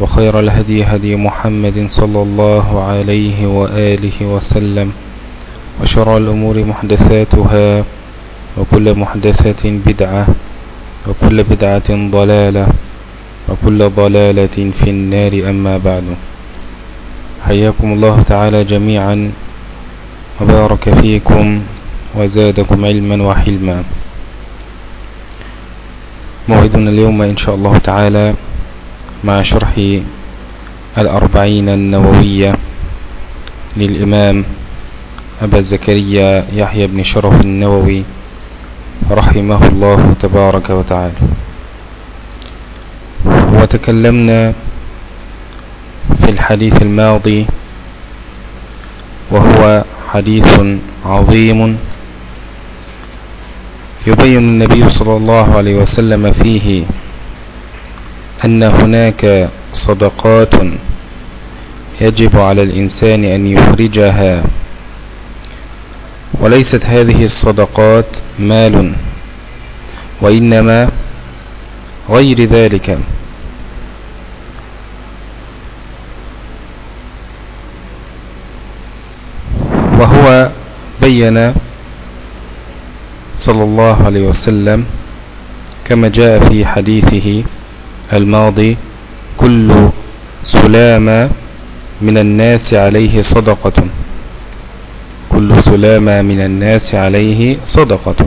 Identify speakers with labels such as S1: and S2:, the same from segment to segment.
S1: وخير الهدي هدي محمد صلى الله عليه وآله وسلم وشر الأمور محدثاتها وكل محدثة بدعة وكل بدعة ضلالة وكل ضلالة في النار أما بعد. حياكم الله تعالى جميعا وبارك فيكم وزادكم علما وحلما. موعدنا اليوم إن شاء الله تعالى مع شرح الأربعين النووية للإمام أبا زكريا يحيى بن شرف النووي رحمه الله تبارك وتعالى. وتكلمنا في الحديث الماضي وهو حديث عظيم يبين النبي صلى الله عليه وسلم فيه أن هناك صدقات يجب على الإنسان أن يخرجها. وليست هذه الصدقات مال وإنما غير ذلك. وهو بين صلى الله عليه وسلم كما جاء في حديثه الماضي كل سلامة من الناس عليه صدقة. كل سلامة من الناس عليه صدقة.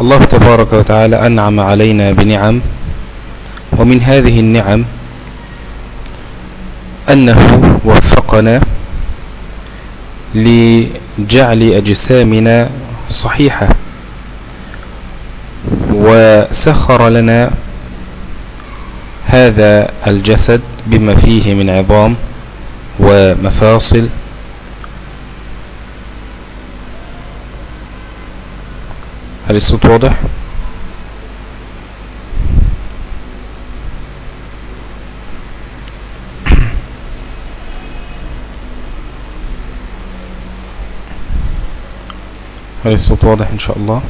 S1: الله تبارك وتعالى أنعم علينا بنعم ومن هذه النعم أنه وفقنا لجعل أجسامنا صحيحة وسخر لنا هذا الجسد بما فيه من عظام ومفاصل هل الصوت واضح؟ هل الصوت واضح إن شاء الله؟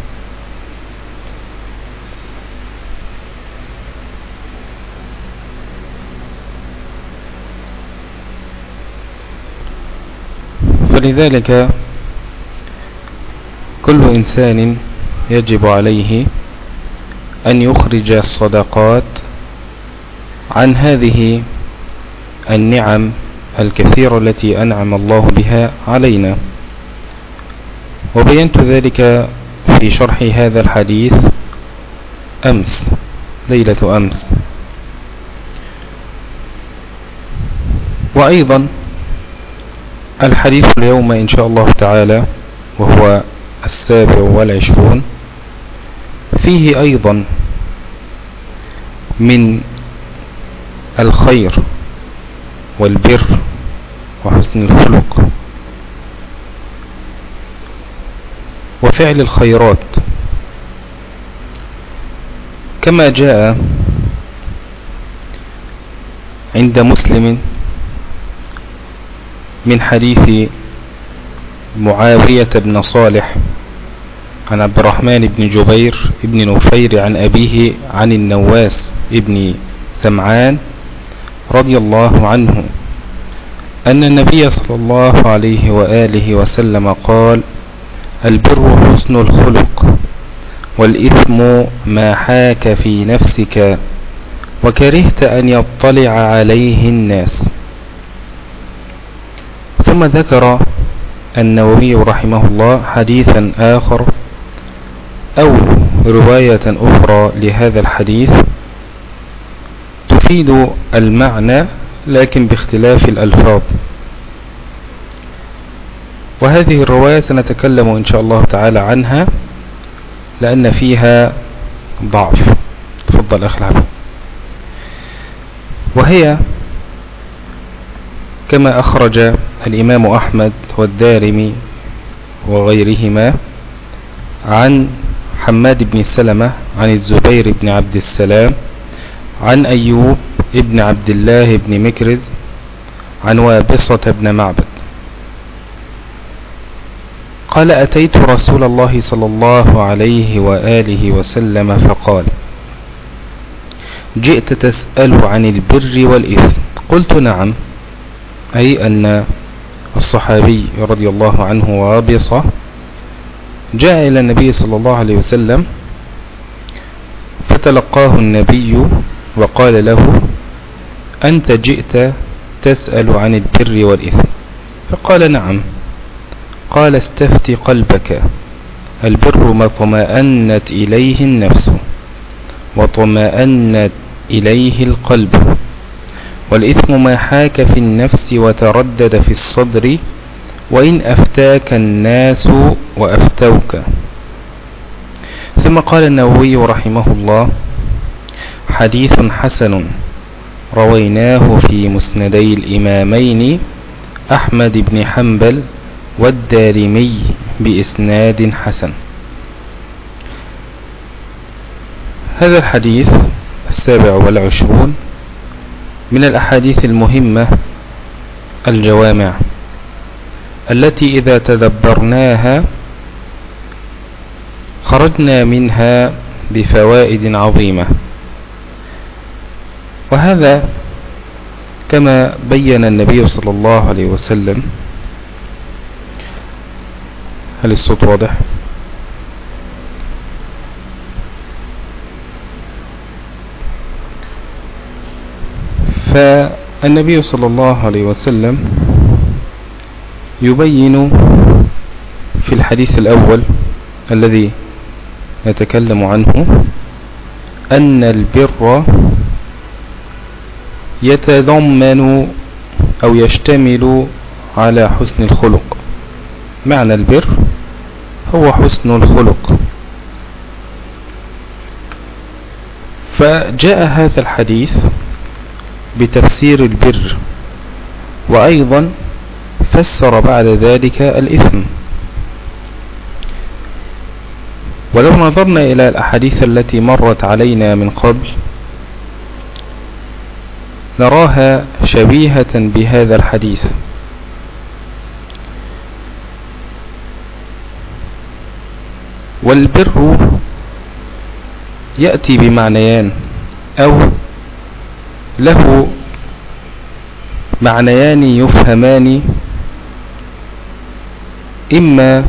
S1: فلذلك كل إنسان يجب عليه أن يخرج الصدقات عن هذه النعم الكثيرة التي أنعم الله بها علينا. وبينت ذلك في شرح هذا الحديث أمس ليلة أمس. وأيضا الحديث اليوم إن شاء الله تعالى وهو السابع والعشرون. فيه أيضا من الخير والبر وحسن الخلق. وفعل الخيرات. كما جاء عند مسلم من حديث معاوية بن صالح عن عبد الرحمن بن جبير بن نفير عن أبيه عن النواس بن سمعان رضي الله عنه أن النبي صلى الله عليه وآله وسلم قال البر حسن الخلق والإثم ما حاك في نفسك وكرهت أن يطلع عليه الناس. ثم ذكر النووي رحمه الله حديثا آخر أو رواية أخرى لهذا الحديث تفيد المعنى لكن باختلاف الألفاظ. وهذه الرواية سنتكلم إن شاء الله تعالى عنها لأن فيها ضعف. تفضل أخي الحبيب وهي كما أخرج الإمام أحمد والدارمي وغيرهما عن حماد بن سلمة عن الزبير بن عبد السلام عن أيوب ابن عبد الله بن مكرز عن وابصة بن معبد. قال أتيت رسول الله صلى الله عليه وآله وسلم فقال جئت تسأل عن البر والإثم. قلت نعم. أي أن الصحابي رضي الله عنه وابصة جاء إلى النبي صلى الله عليه وسلم فتلقاه النبي وقال له أنت جئت تسأل عن البر والإثم؟ فقال نعم. قال استفت قلبك البر ما طمأنت إليه النفس وطمأنت إليه القلب. والإثم ما حاك في النفس وتردد في الصدر وإن أفتاك الناس وأفتوك. ثم قال النووي رحمه الله حديث حسن رويناه في مسندي الإمامين أحمد بن حنبل والدارمي بإسناد حسن. هذا الحديث السابع والعشرون من الأحاديث المهمة الجوامع التي إذا تدبرناها خرجنا منها بفوائد عظيمة. وهذا كما بين النبي صلى الله عليه وسلم هل الصوت واضح فالنبي صلى الله عليه وسلم يبين في الحديث الأول الذي نتكلم عنه أن البر يتضمن أو يشتمل على حسن الخلق. معنى البر هو حسن الخلق. فجاء هذا الحديث بتفسير البر. وأيضا فسر بعد ذلك الإثم. ولو نظرنا إلى الأحاديث التي مرت علينا من قبل نراها شبيهة بهذا الحديث. والبر يأتي بمعنيان أو له معنيان يفهمان إما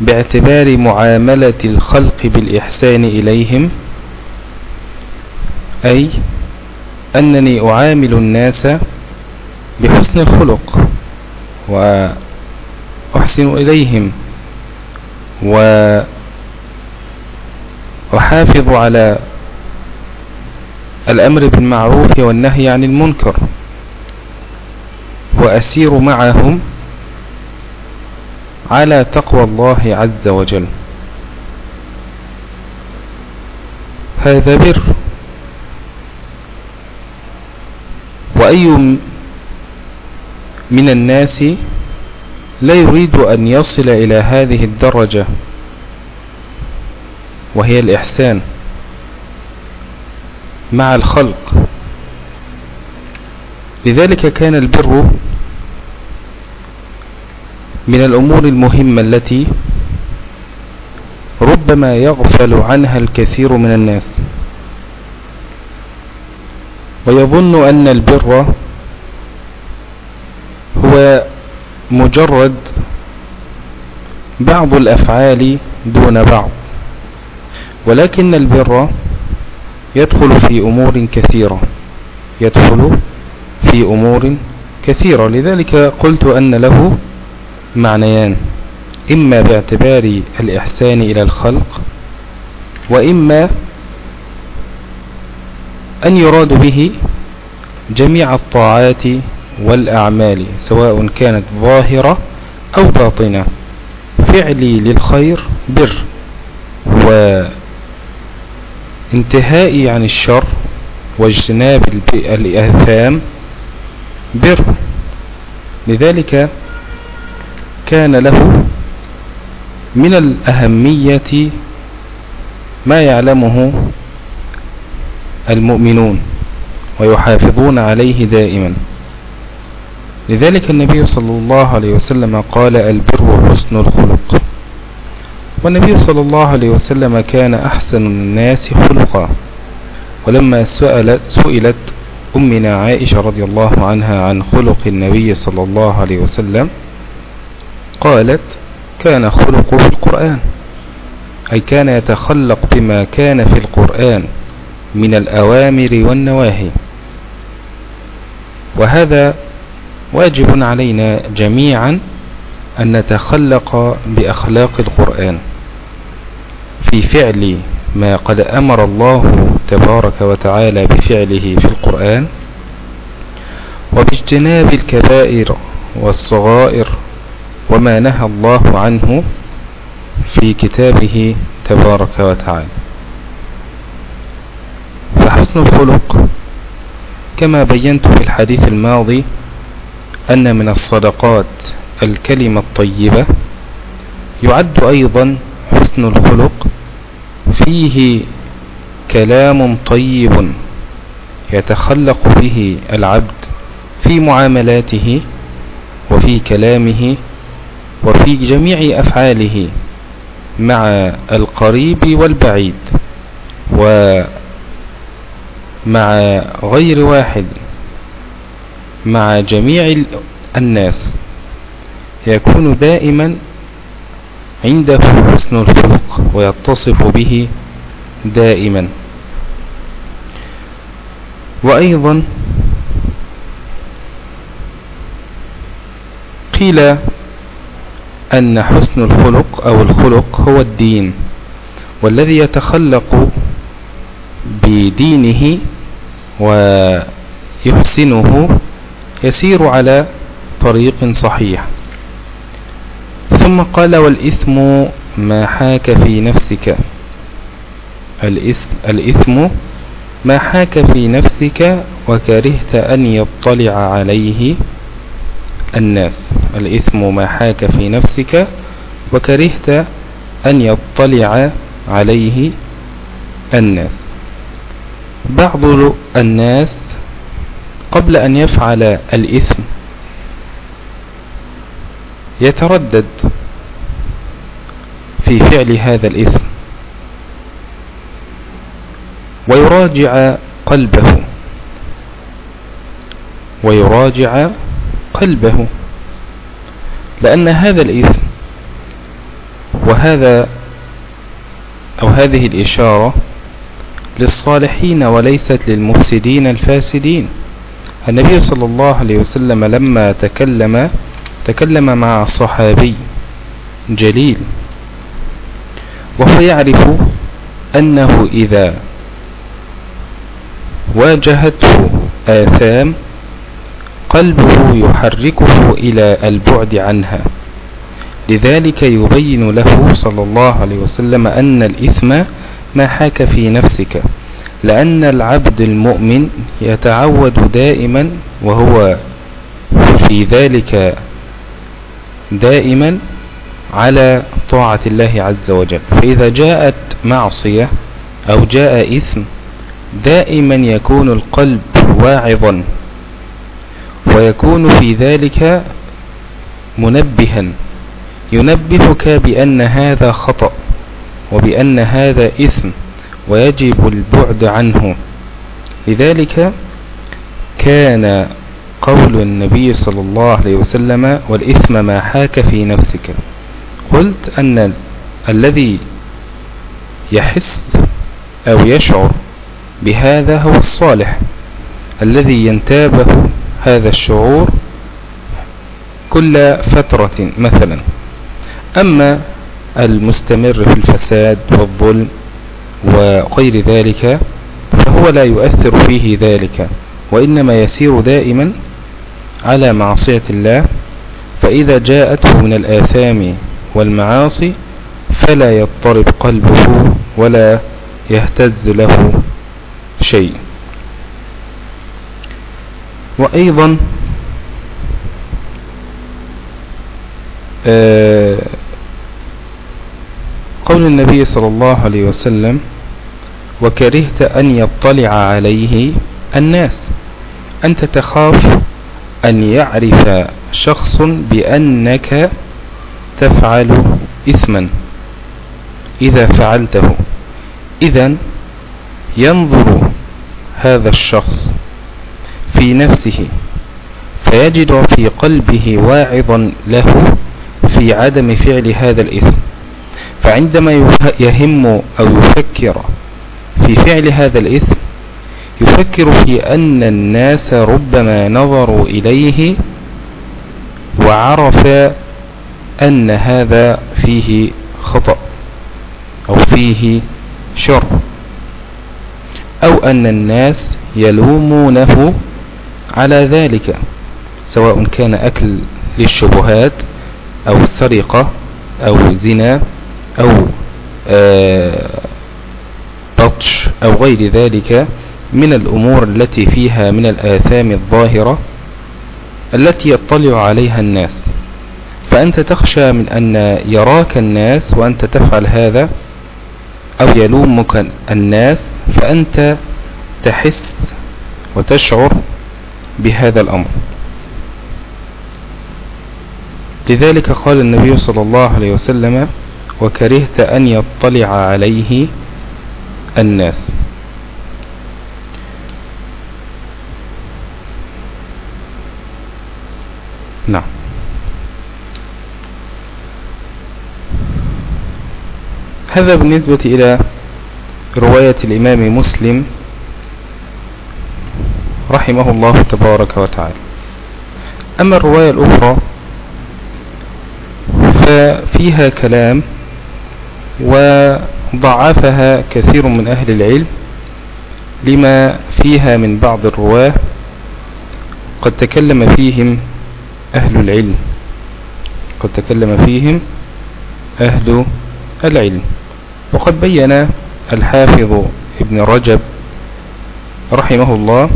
S1: باعتبار معاملة الخلق بالإحسان إليهم أي أنني أعامل الناس بحسن الخلق وأحسن إليهم وأحافظ على الأمر بالمعروف والنهي عن المنكر. وأسير معهم على تقوى الله عز وجل. هذا بر. وأي من الناس لا يريد أن يصل إلى هذه الدرجة؟ وهي الإحسان. مع الخلق. لذلك كان البر من الأمور المهمة التي ربما يغفل عنها الكثير من الناس. ويظن أن البر هو مجرد بعض الأفعال دون بعض. ولكن البر يدخل في أمور كثيرة. يدخل في أمور كثيرة. لذلك قلت أن له معنيان. إما باعتبار الإحسان إلى الخلق وإما أن يراد به جميع الطاعات والأعمال سواء كانت ظاهرة أو باطنة. فعلي للخير بر وانتهائي عن الشر واجتناب الأثام بر. لذلك كان له من الأهمية ما يعلمه المؤمنون ويحافظون عليه دائما. لذلك النبي صلى الله عليه وسلم قال البر حسن الخلق. والنبي صلى الله عليه وسلم كان أحسن الناس خلقا. ولما سئلت, سئلت أمنا عائشة رضي الله عنها عن خلق النبي صلى الله عليه وسلم قالت كان خلقه القرآن. أي كان يتخلق بما كان في القرآن من الأوامر والنواهي. وهذا واجب علينا جميعا أن نتخلق بأخلاق القرآن. في فعل ما قد أمر الله تبارك وتعالى بفعله في القرآن وباجتناب الكبائر والصغائر وما نهى الله عنه في كتابه تبارك وتعالى. فحسن الخلق كما بينت في الحديث الماضي أن من الصدقات الكلمة الطيبة يعد أيضا حسن الخلق فيه كلام طيب يتخلق به العبد في معاملاته وفي كلامه وفي جميع أفعاله مع القريب والبعيد ومع غير واحد مع جميع الناس. يكون دائما عنده حسن الخلق ويتصف به دائما. وأيضا قيل أن حسن الخلق أو الخلق هو الدين والذي يتخلق بدينه ويحسنه يسير على طريق صحيح. ثم قال والإثم ما حاك في نفسك. الإثم, الإثم ما حاك في نفسك وكرهت أن يطلع عليه الناس. الإثم ما حاك في نفسك وكرهت أن يطلع عليه الناس. بعض الناس قبل أن يفعل الإثم يتردد. في فعل هذا الإثم ويراجع قلبه. ويراجع قلبه. لأن هذا الإثم وهذا أو هذه الإشارة للصالحين وليست للمفسدين الفاسدين. النبي صلى الله عليه وسلم لما تكلم تكلم مع صحابي جليل. وهو يعرف أنه إذا واجهته آثام قلبه يحركه إلى البعد عنها. لذلك يبين له صلى الله عليه وسلم أن الإثم ما حاك في نفسك لأن العبد المؤمن يتعود دائما وهو في ذلك دائما على طاعة الله عز وجل. فإذا جاءت معصية أو جاء إثم دائما يكون القلب واعظا ويكون في ذلك منبها. ينبهك بأن هذا خطأ وبأن هذا إثم ويجب البعد عنه. لذلك كان قول النبي صلى الله عليه وسلم والإثم ما حاك في نفسك. قلت أن الذي يحس أو يشعر بهذا هو الصالح. الذي ينتابه هذا الشعور كل فترة مثلا. أما المستمر في الفساد والظلم وغير ذلك فهو لا يؤثر فيه ذلك وإنما يسير دائما على معصية الله. فإذا جاءته من الآثام والمعاصي فلا يضطرب قلبه ولا يهتز له شيء. وأيضا آه، قول النبي صلى الله عليه وسلم وكرهت أن يطلع عليه الناس. أنت تخاف أن يعرف شخص بأنك تفعل إثما إذا فعلته. إذا ينظر هذا الشخص في نفسه فيجد في قلبه واعظا له في عدم فعل هذا الإثم. فعندما يهم أو يفكر في فعل هذا الإثم يفكر في أن الناس ربما نظروا إليه وعرف أن هذا فيه خطأ أو فيه شر أو أن الناس يلومونه على ذلك سواء كان أكل للشبهات أو السرقة أو زنا أو آه، بطش أو غير ذلك من الأمور التي فيها من الآثام الظاهرة التي يطلع عليها الناس. فأنت تخشى من أن يراك الناس وأنت تفعل هذا أو يلومك الناس فأنت تحس وتشعر بهذا الأمر. لذلك قال النبي صلى الله عليه وسلم وكرهت أن يطلع عليه الناس. نعم. هذا بالنسبة إلى رواية الإمام مسلم رحمه الله تبارك وتعالى. أما الرواية الأخرى ففيها كلام وضعفها كثير من أهل العلم لما فيها من بعض الرواة قد تكلم فيهم أهل العلم. قد تكلم فيهم أهل العلم. وقد بين الحافظ ابن رجب رحمه الله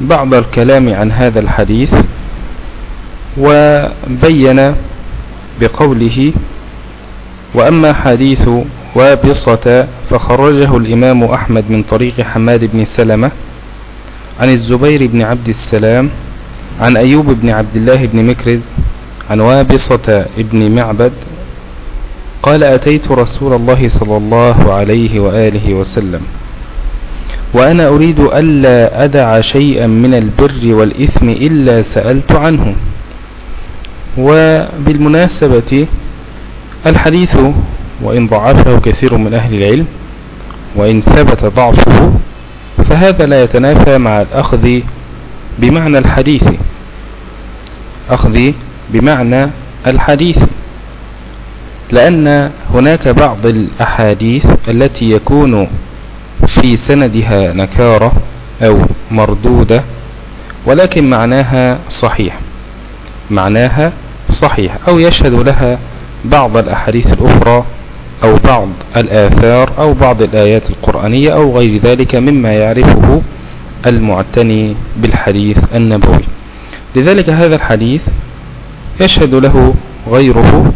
S1: بعض الكلام عن هذا الحديث وبين بقوله وأما حديث وابصة فخرجه الإمام أحمد من طريق حماد بن سلمة عن الزبير بن عبد السلام عن أيوب بن عبد الله بن مكرز عن وابصة بن معبد قال أتيت رسول الله صلى الله عليه وآله وسلم. وأنا أريد ألا أدع شيئا من البر والإثم إلا سألت عنه. وبالمناسبة الحديث وإن ضعفه كثير من أهل العلم وإن ثبت ضعفه فهذا لا يتنافى مع الأخذ بمعنى الحديث. أخذ بمعنى الحديث. لأن هناك بعض الأحاديث التي يكون في سندها نكارة أو مردودة ولكن معناها صحيح. معناها صحيح أو يشهد لها بعض الأحاديث الأخرى أو بعض الآثار أو بعض الآيات القرآنية أو غير ذلك مما يعرفه المعتني بالحديث النبوي. لذلك هذا الحديث يشهد له غيره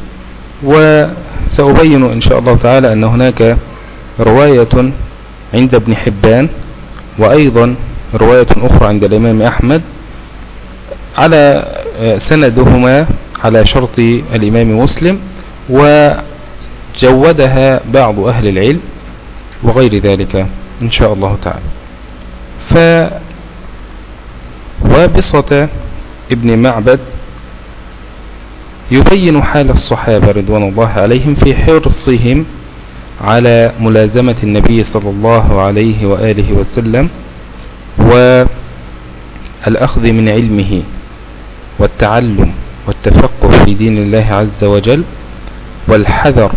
S1: وسأبين إن شاء الله تعالى أن هناك رواية عند ابن حبان وأيضا رواية أخرى عند الإمام أحمد على سندهما على شرط الإمام مسلم وجودها بعض أهل العلم وغير ذلك إن شاء الله تعالى. وابصة ابن معبد يبين حال الصحابة رضوان الله عليهم في حرصهم على ملازمة النبي صلى الله عليه وآله وسلم والأخذ من علمه والتعلم والتفقه في دين الله عز وجل والحذر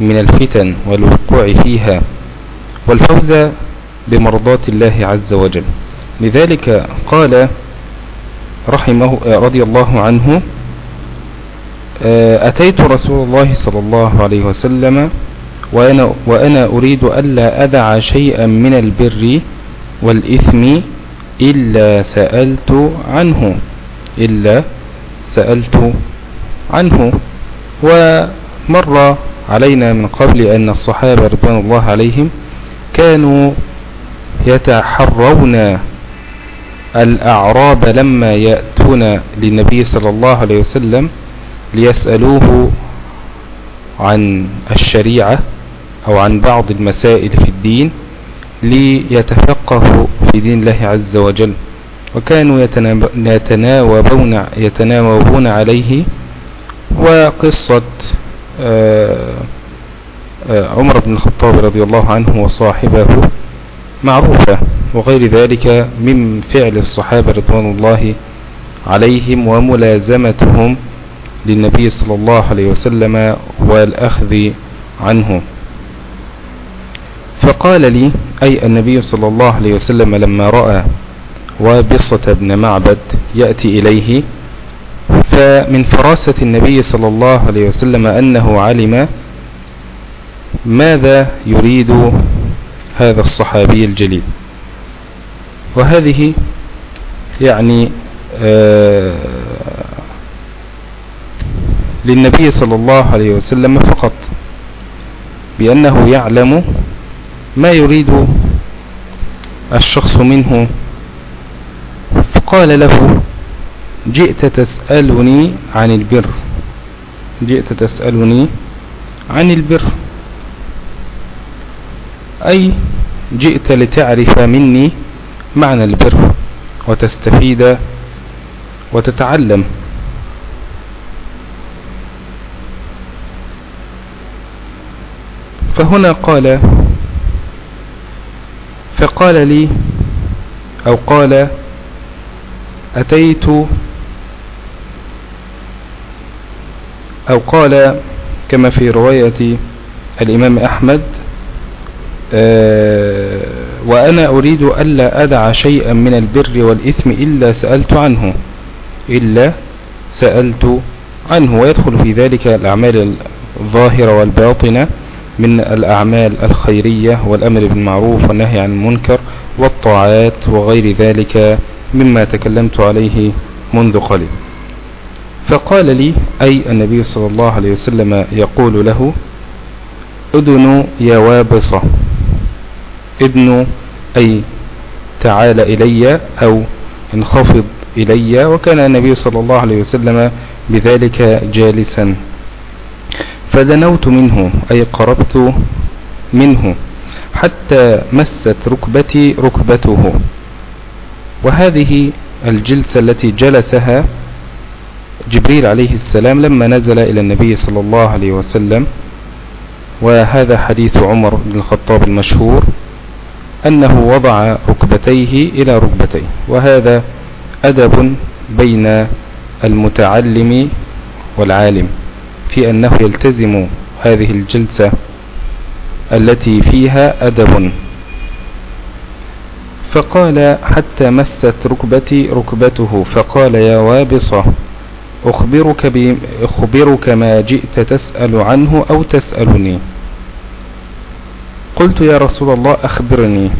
S1: من الفتن والوقوع فيها والفوز بمرضات الله عز وجل. لذلك قال رحمه رضي الله عنه أتيت رسول الله صلى الله عليه وسلم وأنا, وأنا أريد ألا أدع شيئا من البر والإثم إلا سألت عنه إلا سألت عنه. ومر علينا من قبل أن الصحابة رضوان الله عليهم كانوا يتحرون الأعراب لما يأتون للنبي صلى الله عليه وسلم ليسألوه عن الشريعة أو عن بعض المسائل في الدين ليتفقهوا في دين الله عز وجل. وكانوا يتناوبون, يتناوبون عليه. وقصة آه، آه، عمر بن الخطاب رضي الله عنه وصاحبه معروفة. وغير ذلك من فعل الصحابة رضوان الله عليهم وملازمتهم للنبي صلى الله عليه وسلم والأخذ عنه. فقال لي أي النبي صلى الله عليه وسلم لما رأى وبصة بن معبد يأتي إليه فمن فراسة النبي صلى الله عليه وسلم أنه علم ماذا يريد هذا الصحابي الجليل. وهذه يعني آه للنبي صلى الله عليه وسلم فقط بأنه يعلم ما يريد الشخص منه. فقال له جئت تسألني عن البر. جئت تسألني عن البر. أي جئت لتعرف مني معنى البر وتستفيد وتتعلم. فهنا قال فقال لي أو قال أتيت أو قال كما في رواية الإمام أحمد آه، وأنا أريد ألا أدع شيئا من البر والإثم إلا سألت عنه إلا سألت عنه ويدخل في ذلك الأعمال الظاهرة والباطنة. من الأعمال الخيرية والأمر بالمعروف والنهي عن المنكر والطاعات وغير ذلك مما تكلمت عليه منذ قليل. فقال لي أي النبي صلى الله عليه وسلم يقول له أدن يا وابصة ادن أي تعال إلي أو انخفض إلي. وكان النبي صلى الله عليه وسلم بذلك جالسا. فدنوت منه أي قربت منه حتى مست ركبتي ركبته. وهذه الجلسة التي جلسها جبريل عليه السلام لما نزل إلى النبي صلى الله عليه وسلم. وهذا حديث عمر بن الخطاب المشهور أنه وضع ركبتيه إلى ركبتيه. وهذا أدب بين المتعلم والعالم. في أنه يلتزم هذه الجلسة التي فيها أدب. فقال حتى مست ركبتي ركبته فقال يا وابصة أخبرك, أخبرك ما جئت تسأل عنه أو تسألني؟ قلت يا رسول الله أخبرني.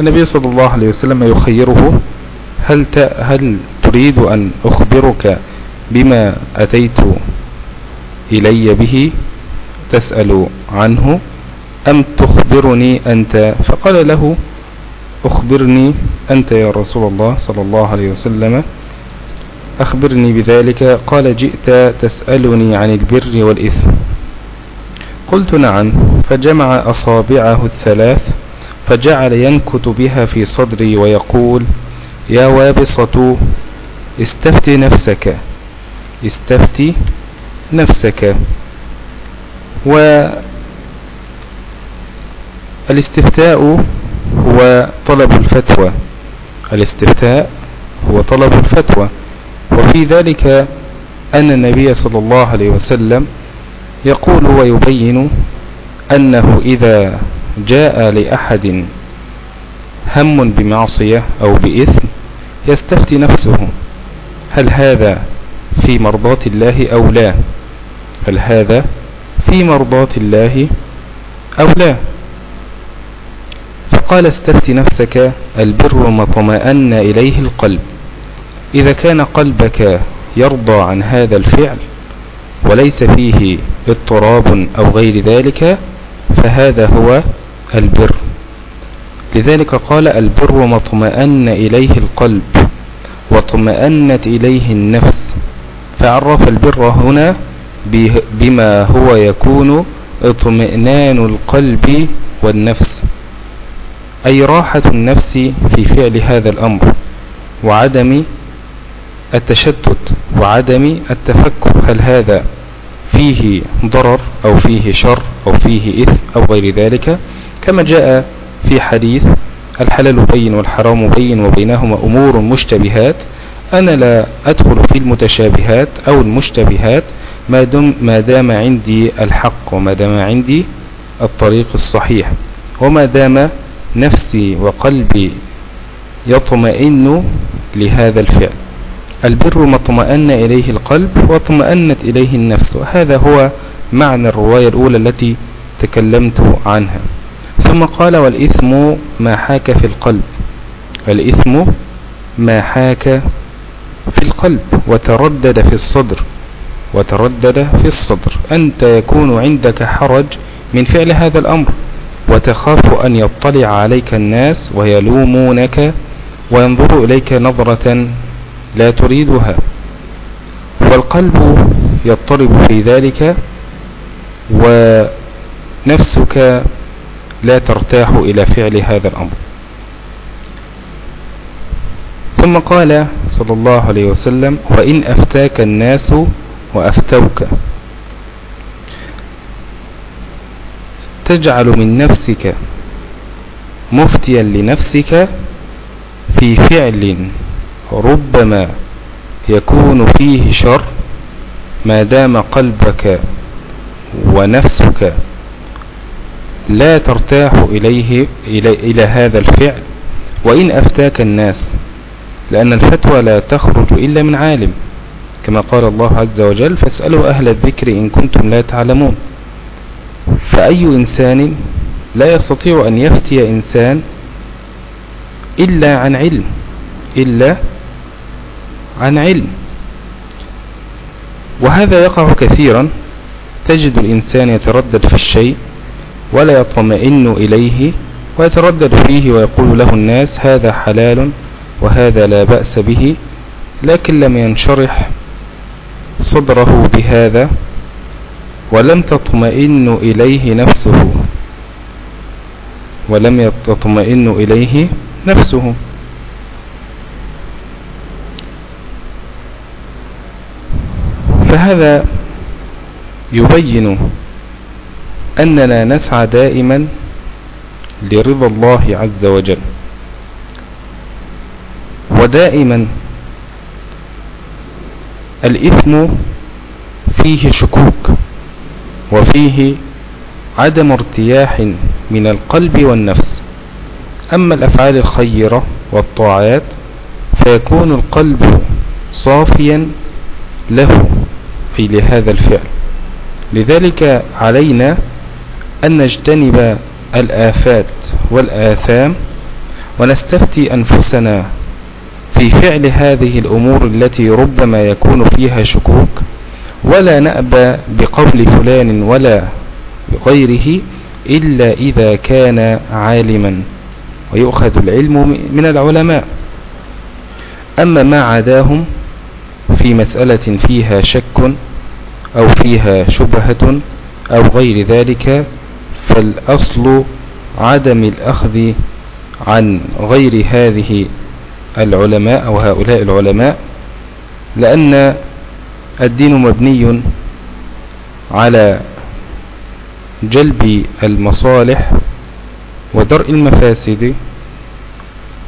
S1: النبي صلى الله عليه وسلم يخيره هل, هل تريد أن أخبرك بما أتيت إلي به تسأل عنه أم تخبرني أنت؟ فقال له أخبرني أنت يا رسول الله صلى الله عليه وسلم. أخبرني بذلك. قال جئت تسألني عن البر والإثم. قلت نعم. فجمع أصابعه الثلاث فجعل ينكت بها في صدري ويقول يا وابصة استفت نفسك. استفت نفسك. والاستفتاء هو طلب الفتوى. الاستفتاء هو طلب الفتوى. وفي ذلك أن النبي صلى الله عليه وسلم يقول ويبين أنه إذا جاء لأحد هم بمعصية أو بإثم يستفتي نفسه. هل هذا في مرضاة الله أو لا؟ هل هذا في مرضاة الله أو لا؟ فقال استفت نفسك البر ما طمأن إليه القلب. إذا كان قلبك يرضى عن هذا الفعل وليس فيه اضطراب أو غير ذلك فهذا هو البر. لذلك قال البر ما اطمأن إليه القلب واطمأنت إليه النفس. فعرف البر هنا بما هو يكون اطمئنان القلب والنفس. أي راحة النفس في فعل هذا الأمر وعدم التشتت وعدم التفكر هل هذا فيه ضرر أو فيه شر أو فيه إثم أو غير ذلك. كما جاء في حديث الحلال بين والحرام بين وبينهما أمور مشتبهات. أنا لا أدخل في المتشابهات أو المشتبهات ما دام, ما دام عندي الحق وما دام عندي الطريق الصحيح. وما دام نفسي وقلبي يطمئن لهذا الفعل. البر ما اطمأن إليه القلب واطمأنت إليه النفس. وهذا هو معنى الرواية الأولى التي تكلمت عنها. ثم قال والإثم ما حاك في القلب. الإثم ما حاك في القلب وتردد في الصدر وتردد في الصدر. أنت يكون عندك حرج من فعل هذا الأمر وتخاف أن يطلع عليك الناس ويلومونك وينظروا إليك نظرة لا تريدها. والقلب يضطرب في ذلك ونفسك لا ترتاح إلى فعل هذا الأمر. ثم قال صلى الله عليه وسلم وإن أفتاك الناس وأفتوك. تجعل من نفسك مفتيا لنفسك في فعل ربما يكون فيه شر ما دام قلبك ونفسك لا ترتاح إليه إلى, هذا الفعل. وإن أفتاك الناس لأن الفتوى لا تخرج إلا من عالم. كما قال الله عز وجل فاسألوا أهل الذكر إن كنتم لا تعلمون. فأي إنسان لا يستطيع أن يفتي إنسان إلا عن علم إلا عن علم. وهذا يقع كثيرا. تجد الإنسان يتردد في الشيء ولا يطمئن إليه ويتردد فيه ويقول له الناس هذا حلال وهذا لا بأس به لكن لم ينشرح صدره بهذا ولم تطمئن إليه نفسه. ولم تطمئن إليه نفسه. فهذا يبين أننا نسعى دائما لرضا الله عز وجل. ودائما الإثم فيه شكوك وفيه عدم ارتياح من القلب والنفس. أما الأفعال الخيرة والطاعات فيكون القلب صافيا له في لهذا الفعل. لذلك علينا أن نجتنب الآفات والآثام ونستفتي أنفسنا في فعل هذه الأمور التي ربما يكون فيها شكوك ولا نأبى بقول فلان ولا غيره إلا إذا كان عالما ويؤخذ العلم من العلماء. أما ما عداهم في مسألة فيها شك أو فيها شبهة أو غير ذلك فالأصل عدم الأخذ عن غير هذه العلماء أو هؤلاء العلماء لأن الدين مبني على جلب المصالح ودرء المفاسد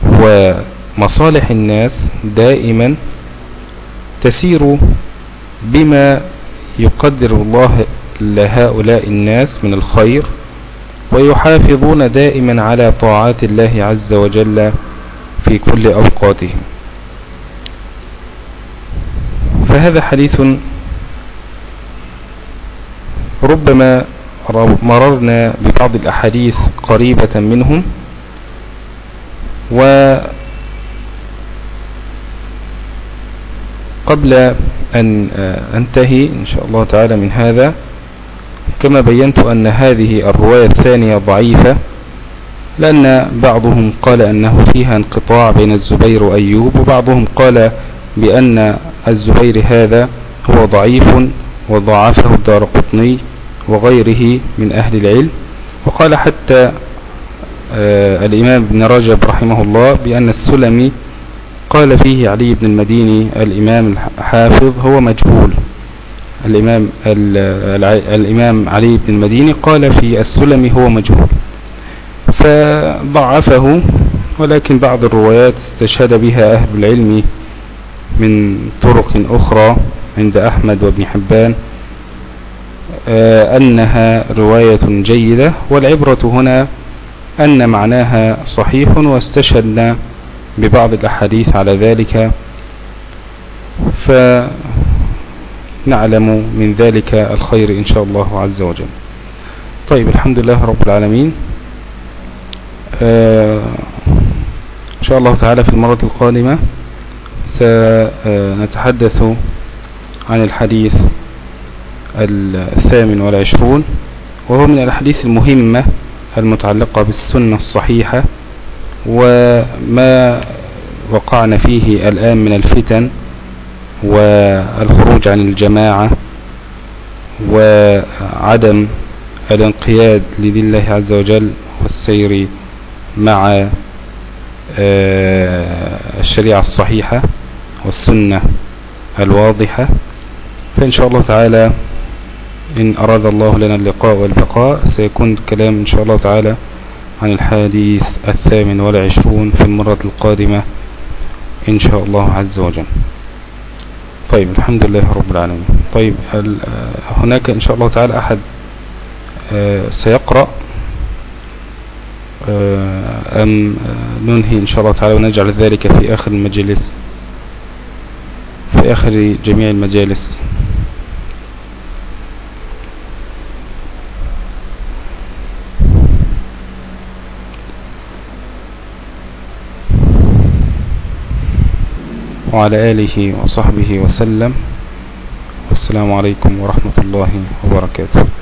S1: ومصالح الناس دائما تسير بما يقدر الله لهؤلاء الناس من الخير ويحافظون دائما على طاعات الله عز وجل. في كل أوقاتهم. فهذا حديث ربما مررنا ببعض الأحاديث قريبة منهم وقبل أن أنتهي إن شاء الله تعالى من هذا كما بينت أن هذه الرواية الثانية ضعيفة لأن بعضهم قال أنه فيها انقطاع بين الزبير وأيوب وبعضهم قال بأن الزبير هذا هو ضعيف وضعفه الدار قطني وغيره من أهل العلم. وقال حتى آه الإمام ابن رجب رحمه الله بأن السلمي قال فيه علي بن المديني الإمام الحافظ هو مجهول. الإمام, الإمام علي بن المديني قال في السلمي هو مجهول. فضعفه ولكن بعض الروايات استشهد بها أهل العلم من طرق أخرى عند أحمد وابن حبان آه، أنها رواية جيدة والعبرة هنا أن معناها صحيح واستشهدنا ببعض الأحاديث على ذلك فنعلم من ذلك الخير إن شاء الله عز وجل. طيب الحمد لله رب العالمين. إن شاء الله تعالى في المرة القادمة سنتحدث عن الحديث الثامن والعشرون وهو من الأحاديث المهمة المتعلقة بالسنة الصحيحة وما وقعنا فيه الآن من الفتن والخروج عن الجماعة وعدم الانقياد لذي الله عز وجل والسير مع آه، الشريعة الصحيحة والسنة الواضحة. فإن شاء الله تعالى إن أراد الله لنا اللقاء والبقاء سيكون الكلام إن شاء الله تعالى عن الحديث الثامن والعشرون في المرة القادمة إن شاء الله عز وجل. طيب الحمد لله رب العالمين. طيب هناك إن شاء الله تعالى أحد آه، سيقرأ؟ آه، أم ننهي إن شاء الله تعالى ونجعل ذلك في آخر المجلس في آخر جميع المجالس. وعلى آله وصحبه وسلم. والسلام عليكم ورحمة الله وبركاته.